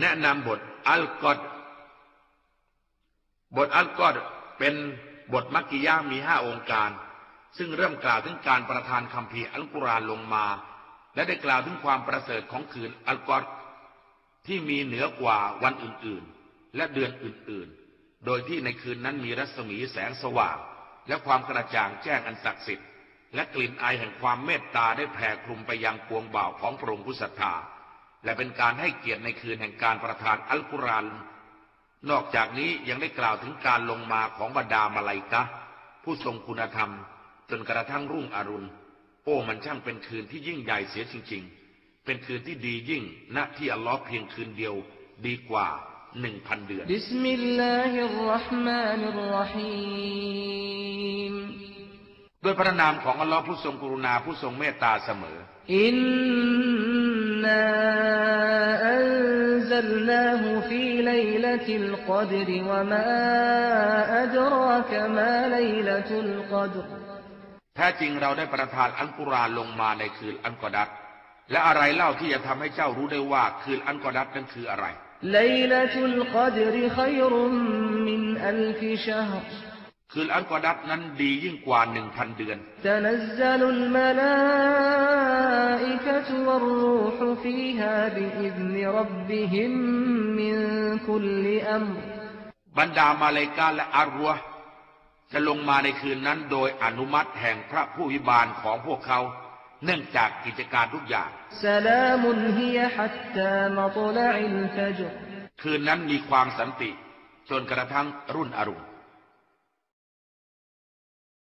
แนะนำบทอัลกอดบทอัลกอดเป็นบทมักกิยะห์มีห้าองค์การ ซึ่งเริ่มกล่าวถึงการประทานคัมภีอัลกุรอานลงมา และได้กล่าวถึงความประเสริฐของคืนอัลกอดที่มีเหนือกว่าวันอื่นๆ และเดือนอื่นๆ โดยที่ในคืนนั้นมีรัศมีแสงสว่าง และความกระจ่างแจ้งอันศักดิ์สิทธิ์และกลิ่นอายแห่งความเมตตาได้แผ่คลุมไปยังปวงบ่าวของพระองค์ผู้ศรัทธา และเป็นการให้เกียรติในคืนแห่งการประทานอัลกุรอานนอกจากนี้ยังได้กล่าวถึงการลงมาของบรรดามาลายกะผู้ทรงคุณธรรม จนกระทั่งรุ่งอรุณ โอ้มันช่างเป็นคืนที่ยิ่งใหญ่เสียจริง ๆ เป็นคืนที่ดียิ่งณที่อัลลอฮ์เพียงคืนเดียวดีกว่าหนึ่งพันเดือนบิสมิลลาฮิรราะห์มานิรรฮีมด้วยพระนามของอัลลอฮ์ผู้ทรงกรุณาผู้ทรงเมตตาเสมออิน إنا أنزلناه في ليلة القدر وما أدراك ما ليلة القدر แท้จริงเราได้ประทานอัลกุรอานลงมาในคืนอันกอดัตและอะไรเล่าที่จะทำให้เจ้ารู้ได้ว่าคืนอันกอดัตนั้นคืออะไร ليلة القدر خير من ألف شهر คืออันกอดัตนั้นดียิ่งกว่าหนึ่งพันเดือนบรรดามาเลกาและอารัวจะลงมาในคืนนั้นโดยอนุมัติแห่งพระผู้วิบาลของพวกเขา เนื่องจากกิจการทุกอย่าง คืนนั้นมีความสันติ จนกระทั่งรุ่นอรุณ